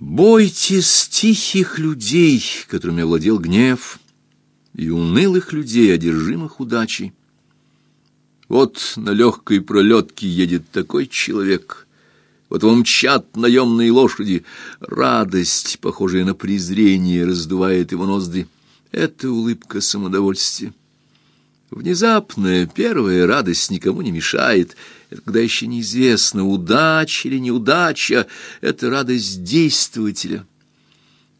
Бойтесь тихих людей, которыми овладел гнев, и унылых людей, одержимых удачей. Вот на легкой пролетке едет такой человек, вот его мчат наемные лошади, радость, похожая на презрение, раздувает его ноздри. Это улыбка самодовольствия. Внезапная первая радость никому не мешает. Это когда еще неизвестно, удача или неудача, это радость действователя.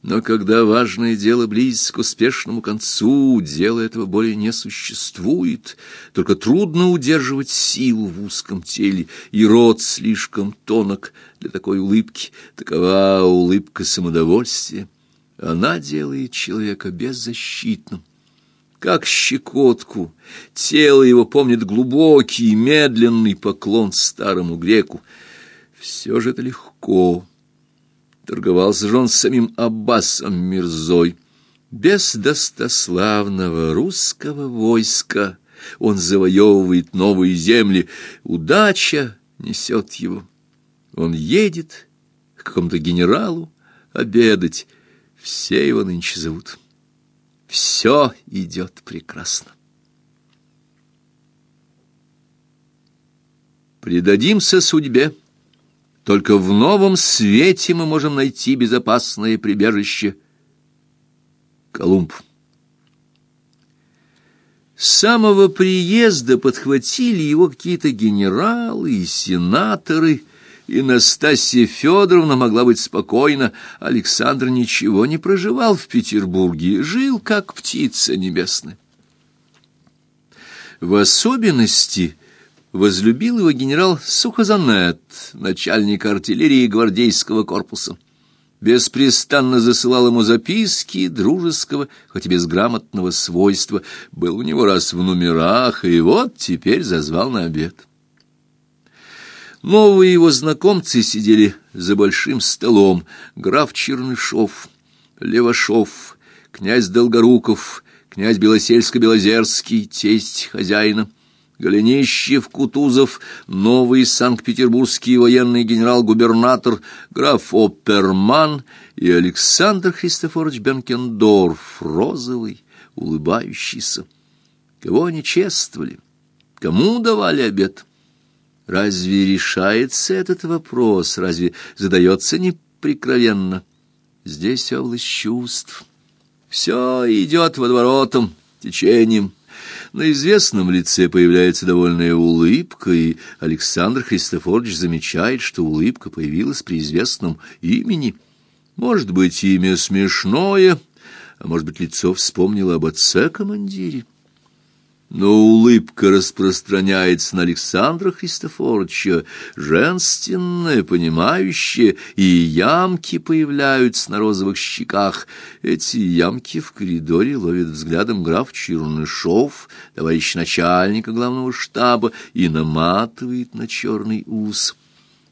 Но когда важное дело близится к успешному концу, дело этого более не существует, только трудно удерживать силу в узком теле, и рот слишком тонок для такой улыбки. Такова улыбка самодовольствия. Она делает человека беззащитным как щекотку. Тело его помнит глубокий, медленный поклон старому греку. Все же это легко. Торговался же он с самим Аббасом Мирзой. Без достославного русского войска он завоевывает новые земли. Удача несет его. Он едет к какому-то генералу обедать. Все его нынче зовут. Все идет прекрасно. Предадимся судьбе. Только в новом свете мы можем найти безопасное прибежище. Колумб. С самого приезда подхватили его какие-то генералы и сенаторы, и Настасья Федоровна могла быть спокойна. Александр ничего не проживал в Петербурге, жил как птица небесная. В особенности возлюбил его генерал Сухозанет, начальник артиллерии гвардейского корпуса. Беспрестанно засылал ему записки дружеского, хоть и безграмотного свойства. Был у него раз в номерах, и вот теперь зазвал на обед. Новые его знакомцы сидели за большим столом. Граф Чернышов, Левашов, князь Долгоруков, князь Белосельско-Белозерский, тесть хозяина, Голенищев, Кутузов, новый санкт-петербургский военный генерал-губернатор, граф Оперман и Александр Христофорович Бенкендорф, розовый, улыбающийся. Кого они чествовали? Кому давали обед? Разве решается этот вопрос? Разве задается неприкровенно? Здесь область чувств. Все идет водоворотом, течением. На известном лице появляется довольная улыбка, и Александр Христофорович замечает, что улыбка появилась при известном имени. Может быть, имя смешное, а может быть, лицо вспомнило об отце-командире. Но улыбка распространяется на Александра Христофоровича, женственная, понимающая, и ямки появляются на розовых щеках. Эти ямки в коридоре ловит взглядом граф Чернышов, товарищ начальника главного штаба, и наматывает на черный ус.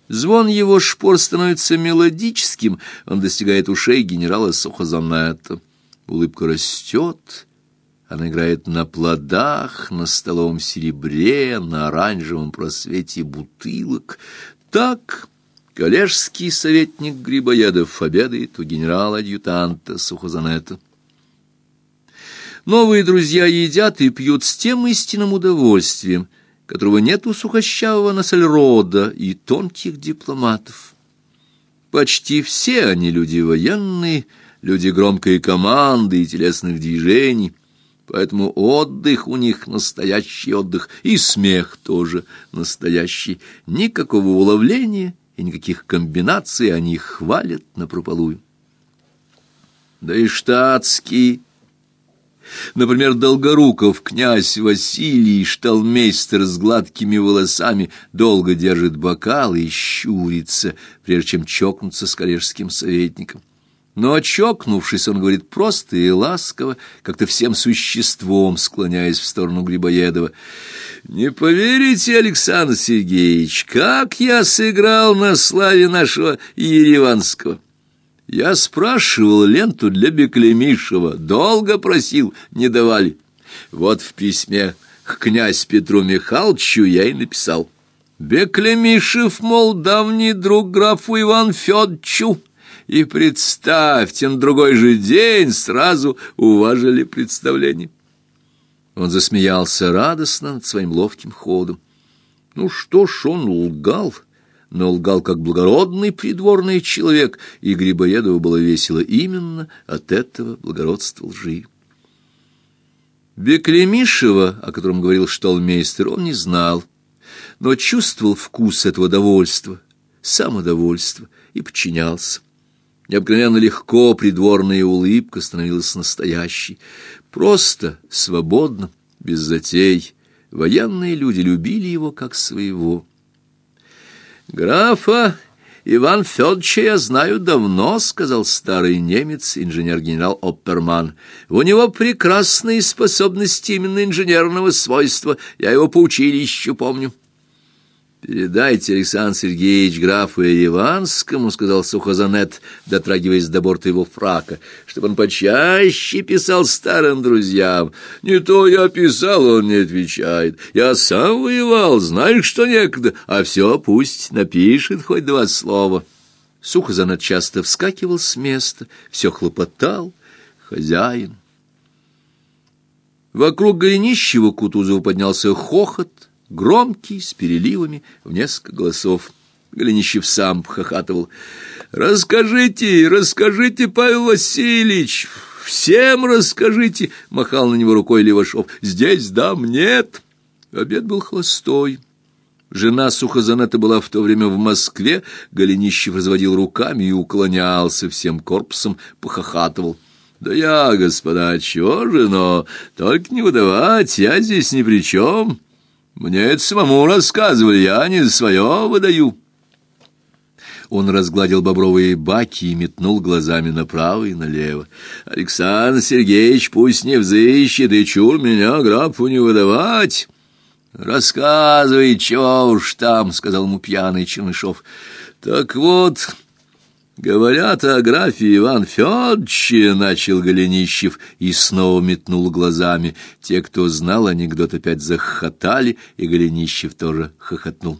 Звон его шпор становится мелодическим, он достигает ушей генерала Сухозанета. Улыбка растет, она играет на плодах, на столовом серебре, на оранжевом просвете бутылок. Так коллежский советник Грибоедов обедает у генерала-адъютанта Сухозанета. Новые друзья едят и пьют с тем истинным удовольствием, которого нет у сухощавого Нассельрода и тонких дипломатов. Почти все они люди военные, люди громкой команды и телесных движений — Поэтому отдых у них настоящий отдых, и смех тоже настоящий. Никакого уловления и никаких комбинаций они хвалят напропалую. Да и штатский... Например, Долгоруков, князь Василий, шталмейстер с гладкими волосами, долго держит бокал и щурится, прежде чем чокнуться с коллежским советником. Но, очокнувшись, он говорит просто и ласково, как-то всем существом склоняясь в сторону Грибоедова. «Не поверите, Александр Сергеевич, как я сыграл на славе нашего Ереванского!» Я спрашивал ленту для Беклемишева, долго просил, не давали. Вот в письме к князь Петру Михайловичу я и написал. Беклемишев, мол, давний друг графу Иван Федчу, И представьте, на другой же день сразу уважили представление. Он засмеялся радостно над своим ловким ходом. Ну что ж, он лгал, но лгал как благородный придворный человек, и Грибоедову было весело именно от этого благородства лжи. Беклемишева, о котором говорил шталмейстер, он не знал, но чувствовал вкус этого довольства, самодовольства и подчинялся. Необыкновенно легко придворная улыбка становилась настоящей. Просто, свободно, без затей. Военные люди любили его как своего. «Графа Иван Федоровича я знаю давно», — сказал старый немец, инженер-генерал Опперман. «У него прекрасные способности именно инженерного свойства. Я его по училищу помню». «Передайте, Александр Сергеевич, графу Иванскому, — сказал Сухозанет, дотрагиваясь до борта его фрака, — чтобы он почаще писал старым друзьям. Не то я писал, он не отвечает. Я сам воевал, знаешь, что некогда, а все пусть напишет хоть два слова». Сухозанет часто вскакивал с места, все хлопотал. Хозяин. Вокруг Горенищева Кутузова поднялся хохот, громкий, с переливами, в несколько голосов. Голенищев сам хохатывал. «Расскажите, расскажите, Павел Васильевич, всем расскажите!» — махал на него рукой Левашов. «Здесь дам нет!» Обед был холостой. Жена Сухозаната была в то время в Москве, Голенищев разводил руками и уклонялся всем корпусом, похохатывал. «Да я, господа, чего же, но только не выдавать, я здесь ни при чем». Мне это самому рассказывали, я не свое выдаю. Он разгладил бобровые баки и метнул глазами направо и налево. Александр Сергеевич пусть не взыщет, и чур меня графу не выдавать. Рассказывай, чего уж там, — сказал ему пьяный Чернышов. Так вот... «Говорят о графе Иван Федоровиче», — начал Голенищев и снова метнул глазами. Те, кто знал анекдот, опять захохотали, и Голенищев тоже хохотнул.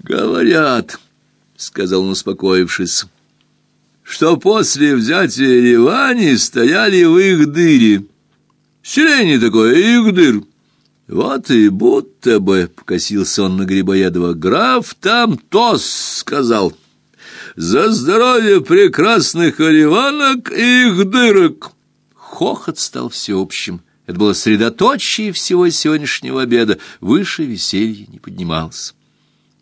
«Говорят», — сказал он, успокоившись, — «что после взятия Ливани стояли в их дыре. Селение такое, их дыр». Вот и будто бы, — покосился он на Грибоедова, — граф там тос сказал — за здоровье прекрасных оливанок и их дырок!» Хохот стал всеобщим. Это было средоточие всего сегодняшнего обеда. Выше веселье не поднимался.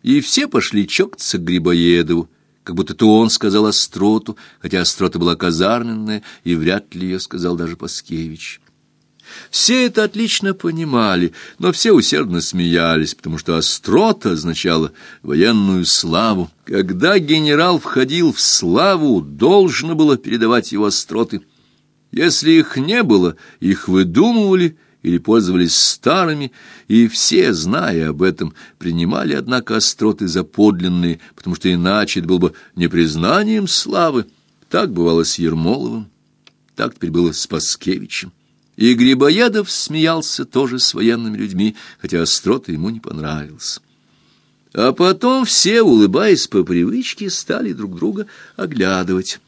И все пошли чокаться к Грибоедову, как будто то он сказал остроту, хотя острота была казарменная, и вряд ли ее сказал даже Паскевич. Все это отлично понимали, но все усердно смеялись, потому что острота означала военную славу. Когда генерал входил в славу, должно было передавать его остроты. Если их не было, их выдумывали или пользовались старыми, и все, зная об этом, принимали, однако, остроты за подлинные, потому что иначе это было бы не признанием славы. Так бывало с Ермоловым, так теперь было с Паскевичем. И Грибоедов смеялся тоже с военными людьми, хотя острота ему не понравилась. А потом все, улыбаясь по привычке, стали друг друга оглядывать.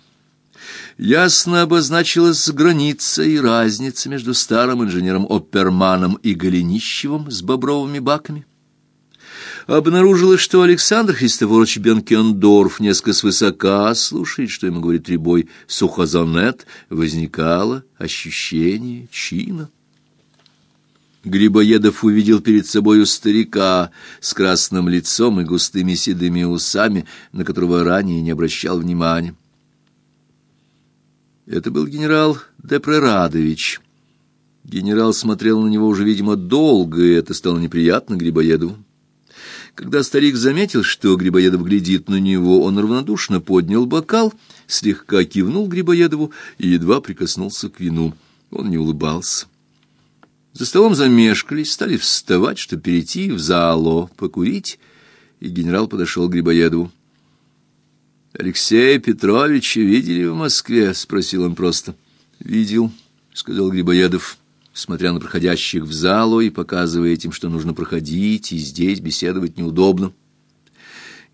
Ясно обозначилась граница и разница между старым инженером Опперманом и Голенищевым с бобровыми баками обнаружилось, что Александр Христофорович Бенкендорф несколько свысока слушает, что ему говорит Рябой Сухозонет, возникало ощущение чина. Грибоедов увидел перед собою старика с красным лицом и густыми седыми усами, на которого ранее не обращал внимания. Это был генерал Депрерадович. Генерал смотрел на него уже, видимо, долго, и это стало неприятно Грибоедову. Когда старик заметил, что Грибоедов глядит на него, он равнодушно поднял бокал, слегка кивнул Грибоедову и едва прикоснулся к вину. Он не улыбался. За столом замешкались, стали вставать, чтобы перейти в зало, покурить, и генерал подошел к Грибоедову. «Алексея Петровича видели в Москве?» — спросил он просто. «Видел», — сказал Грибоедов смотря на проходящих в залу и показывая этим, что нужно проходить, и здесь беседовать неудобно.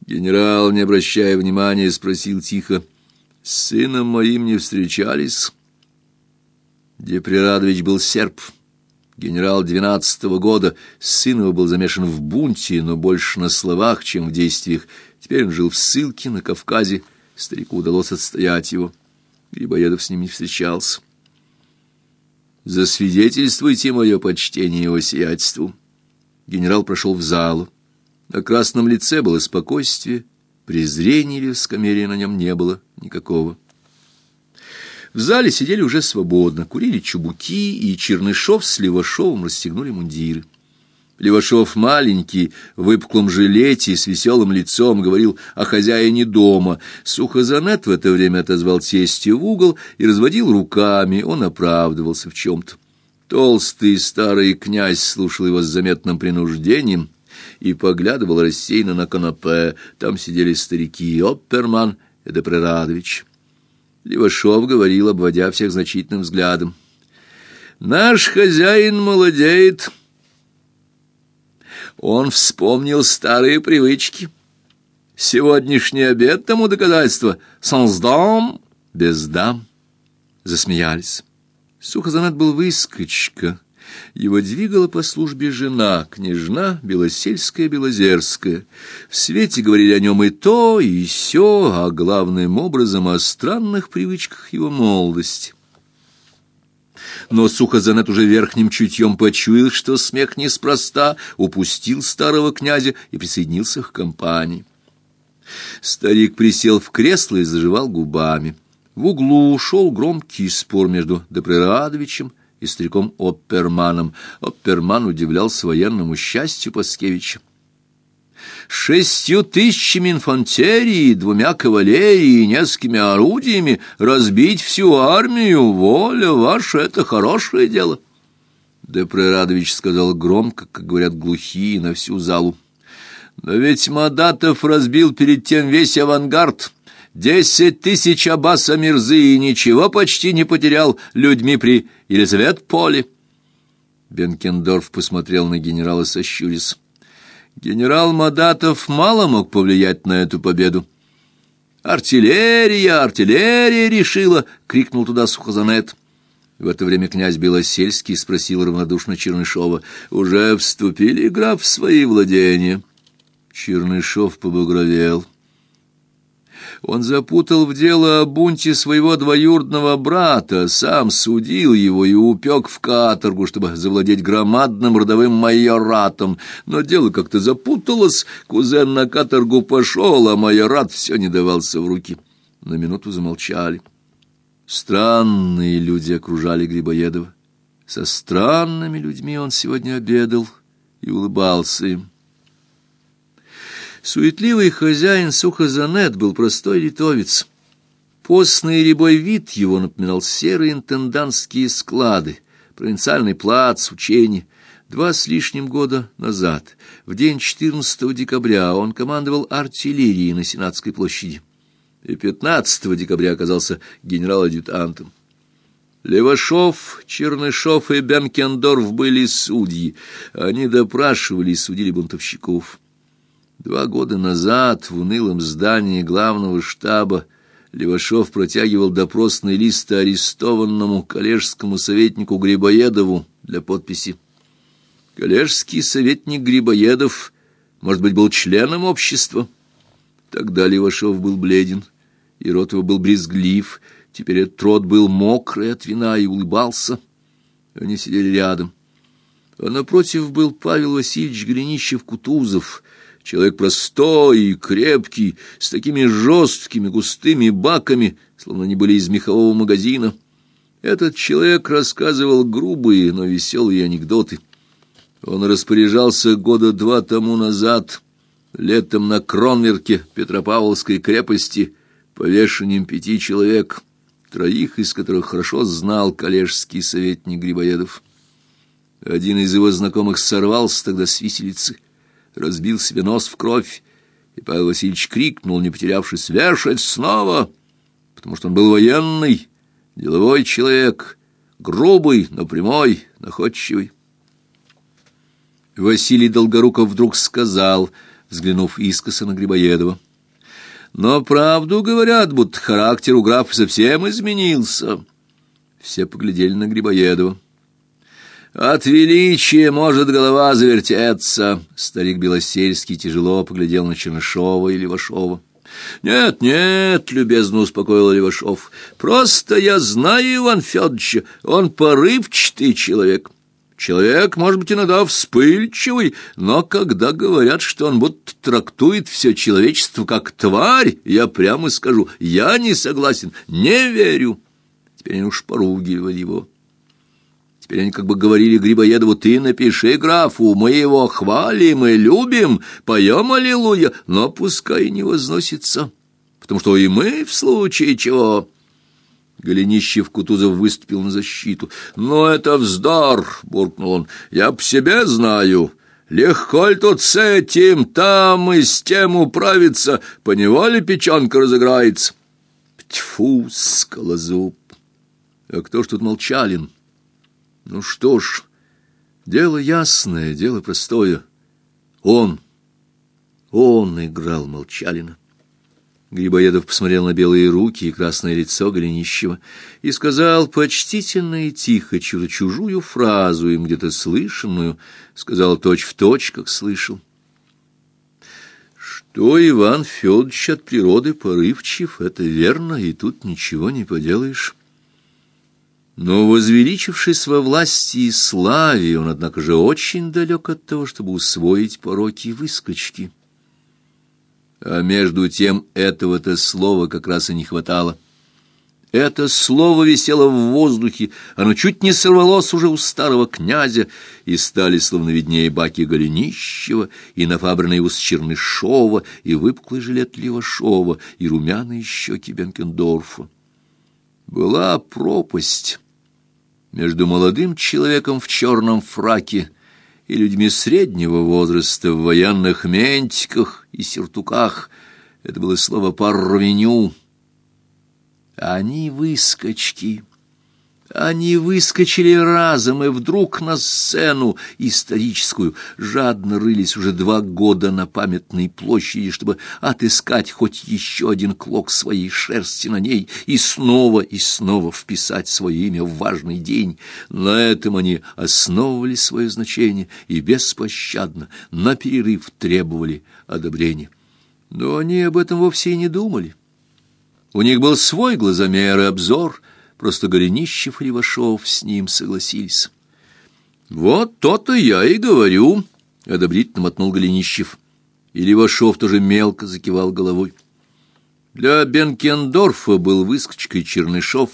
Генерал, не обращая внимания, спросил тихо, С сыном моим не встречались. Деприрадович был серб, генерал двенадцатого года. Сын его был замешан в бунте, но больше на словах, чем в действиях. Теперь он жил в ссылке на Кавказе. Старику удалось отстоять его. Грибоедов с ним не встречался. «Засвидетельствуйте мое почтение его сиятельству». Генерал прошел в залу. На красном лице было спокойствие, презрения или скамерия на нем не было никакого. В зале сидели уже свободно, курили чубуки, и Чернышов с Левашовым расстегнули мундиры. Левашов маленький, в выпуклом жилете, с веселым лицом, говорил о хозяине дома. Сухозанет в это время отозвал тестя в угол и разводил руками, он оправдывался в чем-то. Толстый старый князь слушал его с заметным принуждением и поглядывал рассеянно на канапе. Там сидели старики Опперман и Депрерадович. Левашов говорил, обводя всех значительным взглядом. «Наш хозяин молодеет». Он вспомнил старые привычки. Сегодняшний обед тому доказательство. «Sans dame» — без дам. Засмеялись. Сухозанат был выскочка. Его двигала по службе жена, княжна Белосельская-Белозерская. В свете говорили о нем и то, и сё, а главным образом о странных привычках его молодости. Но Сухозанет уже верхним чутьем почуял, что смех неспроста, упустил старого князя и присоединился к компании. Старик присел в кресло и заживал губами. В углу шел громкий спор между Депрерадовичем и стариком Опперманом. Опперман удивлялся военному счастью Паскевича. «Шестью тысячами инфантерии, двумя кавалерией и несколькими орудиями разбить всю армию, воля ваша, это хорошее дело». Депрерадович сказал громко, как говорят глухие, на всю залу. «Но ведь Мадатов разбил перед тем весь авангард». Десять тысяч Аббаса Мирзы и ничего почти не потерял людьми при Елизавет-Поле. Бенкендорф посмотрел на генерала сощурясь. Генерал Мадатов мало мог повлиять на эту победу. «Артиллерия! Артиллерия решила!» — крикнул туда Сухозанет. В это время князь Белосельский спросил равнодушно Чернышова. «Уже вступили, граф, в свои владения?» Чернышов побагровел. Он запутал в дело о бунте своего двоюродного брата, сам судил его и упек в каторгу, чтобы завладеть громадным родовым майоратом. Но дело как-то запуталось, кузен на каторгу пошел, а майорат все не давался в руки. На минуту замолчали. Странные люди окружали Грибоедова. Со странными людьми он сегодня обедал и улыбался им. Суетливый хозяин Сухозанет был простой литовец. Постный рябой вид его напоминал серые интендантские склады, провинциальный плац, учение. Два с лишним года назад, в день 14 декабря, он командовал артиллерией на Сенатской площади. И 15 декабря оказался генерал-адъютантом. Левашов, Чернышов и Бенкендорф были судьи. Они допрашивали и судили бунтовщиков. Два года назад в унылом здании главного штаба Левашов протягивал допросный лист арестованному коллежскому советнику Грибоедову для подписи. Коллежский советник Грибоедов, может быть, был членом общества? Тогда Левашов был бледен, и рот его был брезглив, теперь этот рот был мокрый от вина и улыбался. Они сидели рядом. А напротив был Павел Васильевич Гринищев-Кутузов — Человек простой и крепкий, с такими жесткими густыми баками, словно они были из мехового магазина. Этот человек рассказывал грубые, но веселые анекдоты. Он распоряжался года два тому назад, летом на Кронверке Петропавловской крепости, повешением пяти человек, троих из которых хорошо знал коллежский советник Грибоедов. Один из его знакомых сорвался тогда с виселицы — разбил себе нос в кровь, и Павел Васильевич крикнул, не потерявшись, «Вешать снова!» потому что он был военный, деловой человек, грубый, но прямой, находчивый. Василий Долгоруков вдруг сказал, взглянув искоса на Грибоедова, Но правду говорят, будто характер у графа совсем изменился. Все поглядели на Грибоедова. От величия может голова завертеться. Старик Белосельский тяжело поглядел на Чернышова и Левашова. «Нет, нет», — любезно успокоил Левашов, — «просто я знаю Иван Федоровича, он порывчатый человек». Человек, может быть, иногда вспыльчивый, но когда говорят, что он будто трактует все человечество как тварь, я прямо скажу, я не согласен, не верю. Теперь они уж поругивали его. Теперь они как бы говорили Грибоедову, ты напиши графу, мы его хвалим и любим, поем аллилуйя, но пускай не возносится, потому что и мы в случае чего... Голенищев Кутузов выступил на защиту. «Но это вздор!» — буркнул он. «Я по себе знаю. Легко ли тут с этим, там и с тем управиться? Поневоле печенка разыграется». «Тьфу!» — скалозуб. «А кто ж тут молчалин?» «Ну что ж, дело ясное, дело простое. Он, он играл молчалина». Грибоедов посмотрел на белые руки и красное лицо Голенищева и сказал почтительно и тихо чудо чужую фразу, им где-то слышанную, сказал точь-в-точь, как слышал. Что Иван Федорович от природы порывчив, это верно, и тут ничего не поделаешь. Но, возвеличившись во власти и славе, он, однако же, очень далек от того, чтобы усвоить пороки и выскочки. А между тем этого-то слова как раз и не хватало. Это слово висело в воздухе, оно чуть не сорвалось уже у старого князя, и стали словно виднее баки Голенищева, и нафабренный ус Чернышова, и выпуклый жилет Левашова, и румяные щеки Бенкендорфа. Была пропасть между молодым человеком в черном фраке и людьми среднего возраста в военных ментиках и сюртуках. Это было слово «парвеню». Они выскочки. Они выскочили разом и вдруг на сцену историческую, жадно рылись уже два года на памятной площади, чтобы отыскать хоть еще один клок своей шерсти на ней и снова и снова вписать свое имя в важный день. На этом они основывали свое значение и беспощадно на перерыв требовали одобрения. Но они об этом вовсе и не думали. У них был свой глазомер и обзор — Просто Голенищев и Левашов с ним согласились. «Вот то-то я и говорю», — одобрительно мотнул Голенищев. И Левашов тоже мелко закивал головой. Для Бенкендорфа был выскочкой Чернышов,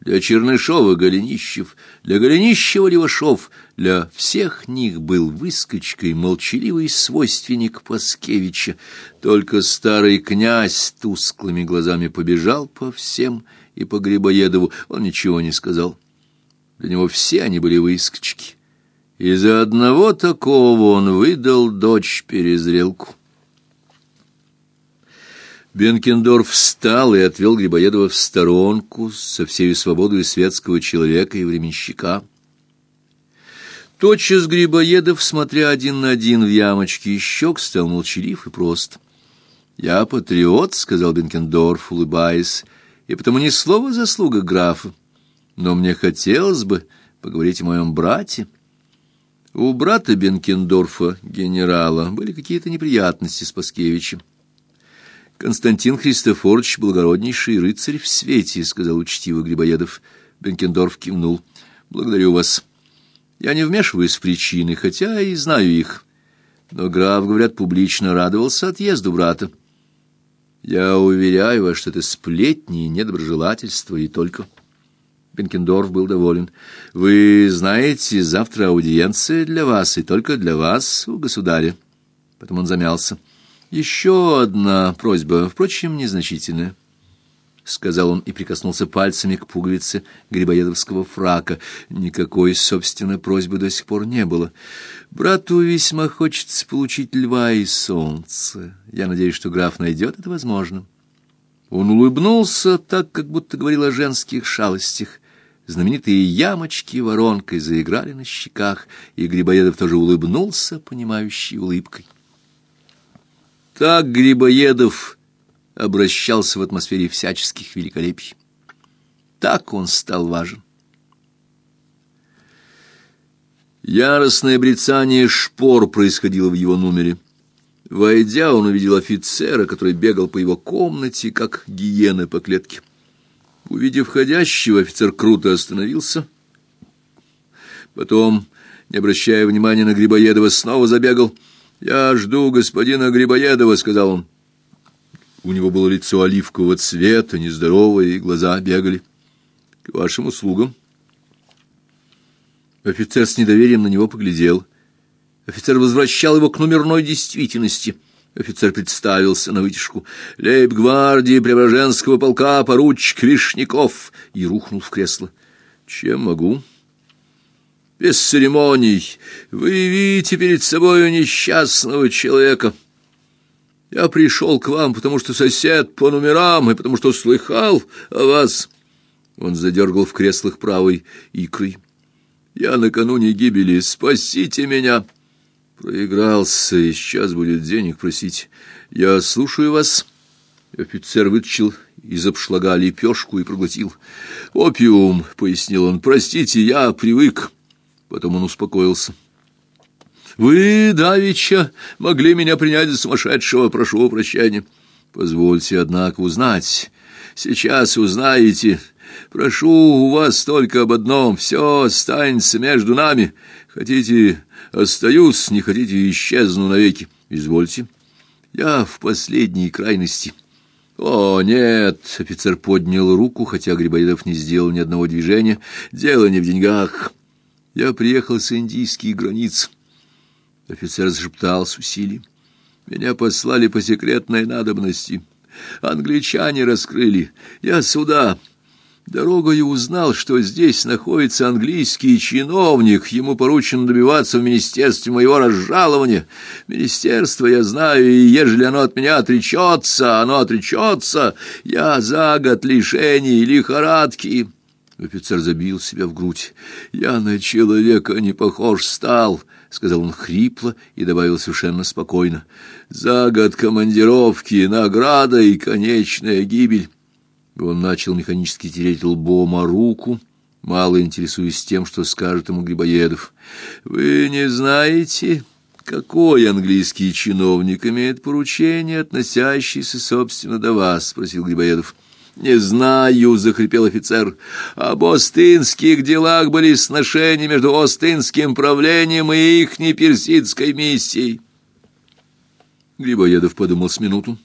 для Чернышова — Голенищев, для Голенищева — Левашов, для всех них был выскочкой молчаливый свойственник Паскевича. Только старый князь тусклыми глазами побежал по всем — и по Грибоедову он ничего не сказал. Для него все они были выскочки. Из-за одного такого он выдал дочь перезрелку. Бенкендорф встал и отвел Грибоедова в сторонку со всей свободой светского человека и временщика. Тотчас Грибоедов, смотря один на один в ямочке и щек, стал молчалив и прост. «Я патриот», — сказал Бенкендорф, улыбаясь, и потому ни слова заслуга графа. Но мне хотелось бы поговорить о моем брате. У брата Бенкендорфа, генерала, были какие-то неприятности с Паскевичем. Константин Христофорович, благороднейший рыцарь в свете, сказал учтиво Грибоедов. Бенкендорф кивнул. Благодарю вас. Я не вмешиваюсь в причины, хотя и знаю их. Но граф, говорят, публично радовался отъезду брата. Я уверяю вас, что это сплетни и недоброжелательство, и только... Бенкендорф был доволен. «Вы знаете, завтра аудиенция для вас, и только для вас, у государя». Потом он замялся. «Еще одна просьба, впрочем, незначительная». — сказал он и прикоснулся пальцами к пуговице грибоедовского фрака. Никакой, собственно, просьбы до сих пор не было. Брату весьма хочется получить льва и солнце. Я надеюсь, что граф найдет это возможным. Он улыбнулся так, как будто говорил о женских шалостях. Знаменитые ямочки воронкой заиграли на щеках, и Грибоедов тоже улыбнулся, понимающей улыбкой. Так Грибоедов обращался в атмосфере всяческих великолепий. Так он стал важен. Яростное брецание шпор происходило в его номере. Войдя, он увидел офицера, который бегал по его комнате, как гиены по клетке. Увидев входящего, офицер круто остановился. Потом, не обращая внимания на Грибоедова, снова забегал. «Я жду господина Грибоедова», — сказал он. У него было лицо оливкового цвета, нездоровое, и глаза бегали. «К вашим услугам». Офицер с недоверием на него поглядел. Офицер возвращал его к номерной действительности. Офицер представился на вытяжку. «Лейб-гвардии Преображенского полка поручик Вишняков!» и рухнул в кресло. «Чем могу?» «Без церемоний. Вы видите перед собой несчастного человека. Я пришел к вам, потому что сосед по номерам и потому что слыхал о вас». Он задергал в креслах правой икрой. Я накануне гибели, спасите меня. Проигрался, и сейчас будет денег просить. Я слушаю вас. Офицер вытащил из обшлага лепешку и проглотил. «Опиум», — пояснил он, — «простите, я привык». Потом он успокоился. «Вы, Давича, могли меня принять за сумасшедшего, прошу прощения. Позвольте, однако, узнать. Сейчас узнаете. Прошу у вас только об одном, все останется между нами. Хотите, остаюсь, не хотите, исчезну навеки. Извольте. Я в последней крайности. О, нет, офицер поднял руку, хотя Грибоедов не сделал ни одного движения. Дело не в деньгах. Я приехал с индийских границ. Офицер зашептал с усилием. Меня послали по секретной надобности. Англичане раскрыли. Я сюда... Дорогою узнал, что здесь находится английский чиновник, ему поручено добиваться в министерстве моего разжалования. Министерство я знаю, и ежели оно от меня отречется, оно отречется, я за год лишений лихорадки». Офицер забил себя в грудь. «Я на человека не похож стал», — сказал он хрипло и добавил совершенно спокойно. «За год командировки, награда и конечная гибель». Он начал механически тереть лбом о руку, мало интересуясь тем, что скажет ему Грибоедов. «Вы не знаете, какой английский чиновник имеет поручение, относящееся, собственно, до вас?» — спросил Грибоедов. «Не знаю», — захрипел офицер. «Об остынских делах были сношения между остынским правлением и ихней персидской миссией». Грибоедов подумал с минуту.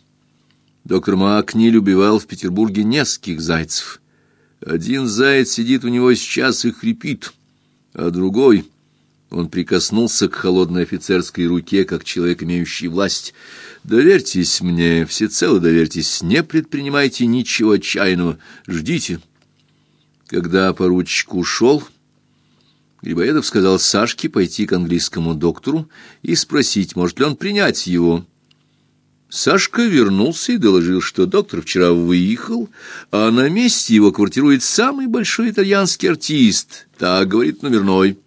Доктор Маакниль убивал в Петербурге нескольких зайцев. Один заяц сидит у него сейчас и хрипит, а другой... Он прикоснулся к холодной офицерской руке, как человек, имеющий власть. «Доверьтесь мне, всецело доверьтесь, не предпринимайте ничего отчаянного, ждите». Когда поручик ушел, Грибоедов сказал Сашке пойти к английскому доктору и спросить, может ли он принять его. Сашка вернулся и доложил, что доктор вчера выехал, а на месте его квартирует самый большой итальянский артист, так говорит номерной.